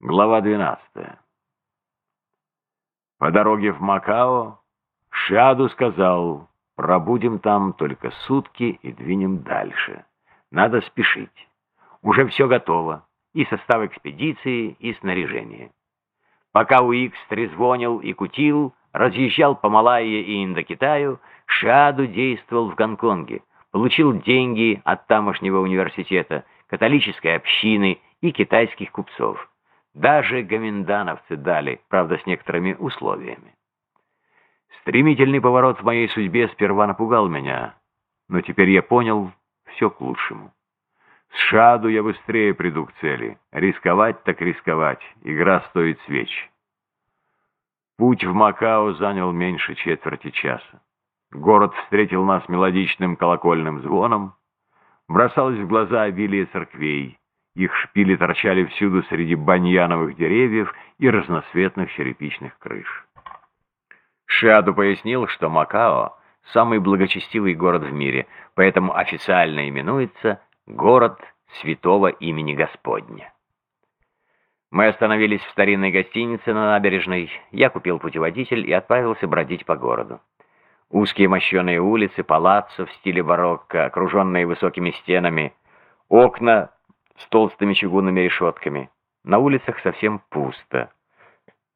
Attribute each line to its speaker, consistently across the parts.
Speaker 1: Глава 12. По дороге в Макао Шаду сказал, пробудем там только сутки и двинем дальше. Надо спешить. Уже все готово. И состав экспедиции, и снаряжение. Пока Уикс трезвонил и кутил, разъезжал по Малайе и Индокитаю, Шаду действовал в Гонконге, получил деньги от тамошнего университета, католической общины и китайских купцов. Даже гоминдановцы дали, правда, с некоторыми условиями. Стремительный поворот в моей судьбе сперва напугал меня, но теперь я понял все к лучшему. С шаду я быстрее приду к цели. Рисковать так рисковать. Игра стоит свеч. Путь в Макао занял меньше четверти часа. Город встретил нас мелодичным колокольным звоном. Бросалось в глаза обилие церквей. Их шпили торчали всюду среди баньяновых деревьев и разноцветных черепичных крыш. Шиаду пояснил, что Макао – самый благочестивый город в мире, поэтому официально именуется «Город святого имени Господня». Мы остановились в старинной гостинице на набережной, я купил путеводитель и отправился бродить по городу. Узкие мощеные улицы, палаццо в стиле барокко, окруженные высокими стенами, окна с толстыми чугунными решетками. На улицах совсем пусто.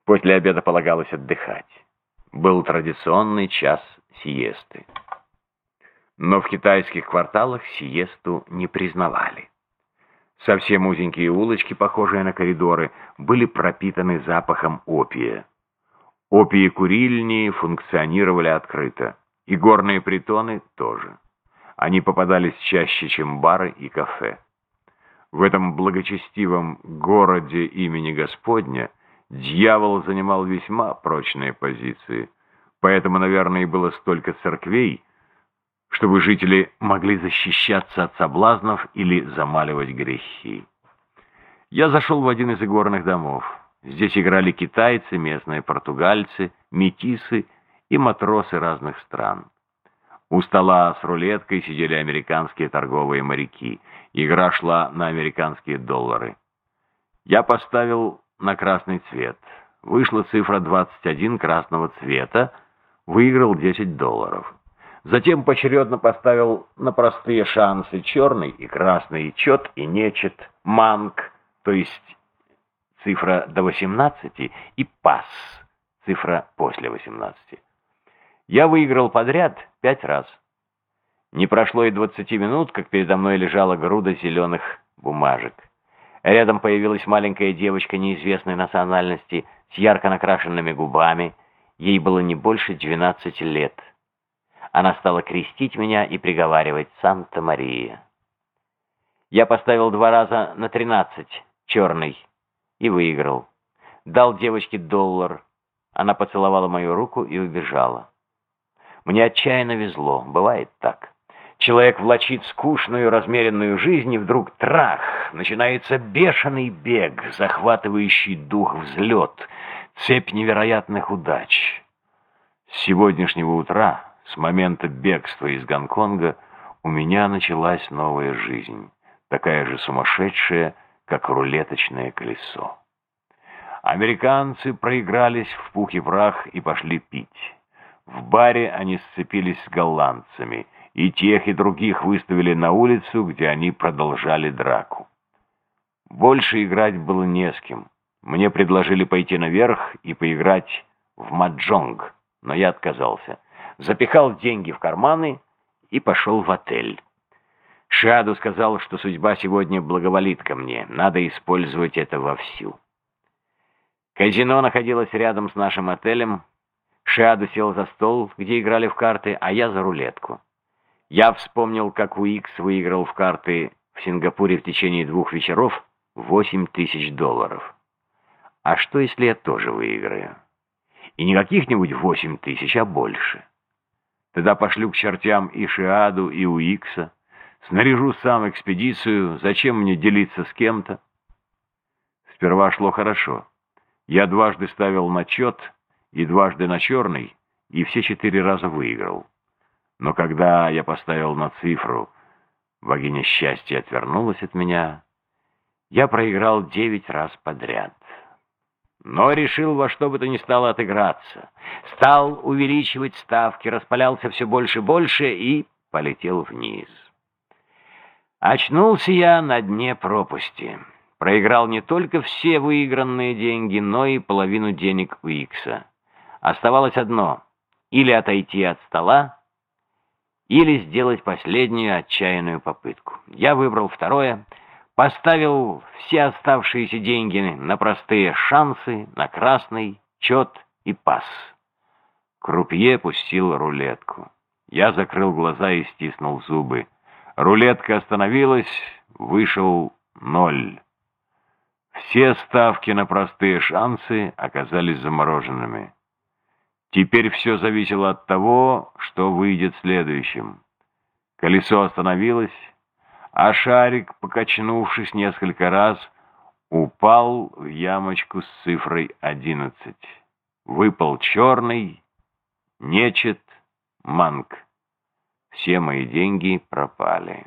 Speaker 1: После обеда полагалось отдыхать. Был традиционный час сиесты. Но в китайских кварталах сиесту не признавали. Совсем узенькие улочки, похожие на коридоры, были пропитаны запахом опия. Опии курильни функционировали открыто, и горные притоны тоже. Они попадались чаще, чем бары и кафе. В этом благочестивом городе имени Господня дьявол занимал весьма прочные позиции, поэтому, наверное, и было столько церквей, чтобы жители могли защищаться от соблазнов или замаливать грехи. Я зашел в один из игорных домов. Здесь играли китайцы, местные португальцы, метисы и матросы разных стран. У стола с рулеткой сидели американские торговые моряки. Игра шла на американские доллары. Я поставил на красный цвет. Вышла цифра 21 красного цвета. Выиграл 10 долларов. Затем поочередно поставил на простые шансы черный и красный, чет и нечет, манг, то есть цифра до 18, и пас, цифра после 18. Я выиграл подряд пять раз. Не прошло и двадцати минут, как передо мной лежала груда зеленых бумажек. Рядом появилась маленькая девочка неизвестной национальности с ярко накрашенными губами. Ей было не больше двенадцати лет. Она стала крестить меня и приговаривать «Санта-Мария». Я поставил два раза на тринадцать, черный, и выиграл. Дал девочке доллар. Она поцеловала мою руку и убежала. Мне отчаянно везло, бывает так. Человек влачит скучную, размеренную жизнь, и вдруг трах, начинается бешеный бег, захватывающий дух взлет, цепь невероятных удач. С сегодняшнего утра, с момента бегства из Гонконга, у меня началась новая жизнь, такая же сумасшедшая, как рулеточное колесо. Американцы проигрались в пух и прах и пошли пить. В баре они сцепились с голландцами, и тех, и других выставили на улицу, где они продолжали драку. Больше играть было не с кем. Мне предложили пойти наверх и поиграть в маджонг, но я отказался. Запихал деньги в карманы и пошел в отель. Шаду сказал, что судьба сегодня благоволит ко мне, надо использовать это вовсю. Казино находилось рядом с нашим отелем, Шиаду сел за стол, где играли в карты, а я за рулетку. Я вспомнил, как Уикс выиграл в карты в Сингапуре в течение двух вечеров 8 тысяч долларов. А что, если я тоже выиграю? И не каких-нибудь 8 тысяч, а больше. Тогда пошлю к чертям и Шиаду, и Уикса. Снаряжу сам экспедицию, зачем мне делиться с кем-то? Сперва шло хорошо. Я дважды ставил на чет и дважды на черный, и все четыре раза выиграл. Но когда я поставил на цифру, богиня счастья отвернулась от меня, я проиграл девять раз подряд». но решил во что бы то ни стало отыграться. Стал увеличивать ставки, распалялся все больше и больше и полетел вниз. Очнулся я на дне пропасти. Проиграл не только все выигранные деньги, но и половину денег у Икса. Оставалось одно — или отойти от стола, или сделать последнюю отчаянную попытку. Я выбрал второе, поставил все оставшиеся деньги на простые шансы, на красный, чет и пас. Крупье пустил рулетку. Я закрыл глаза и стиснул зубы. Рулетка остановилась, вышел ноль. Все ставки на простые шансы оказались замороженными. Теперь все зависело от того, что выйдет следующим. Колесо остановилось, а шарик, покачнувшись несколько раз, упал в ямочку с цифрой одиннадцать. Выпал черный, нечет, манг. Все мои деньги пропали.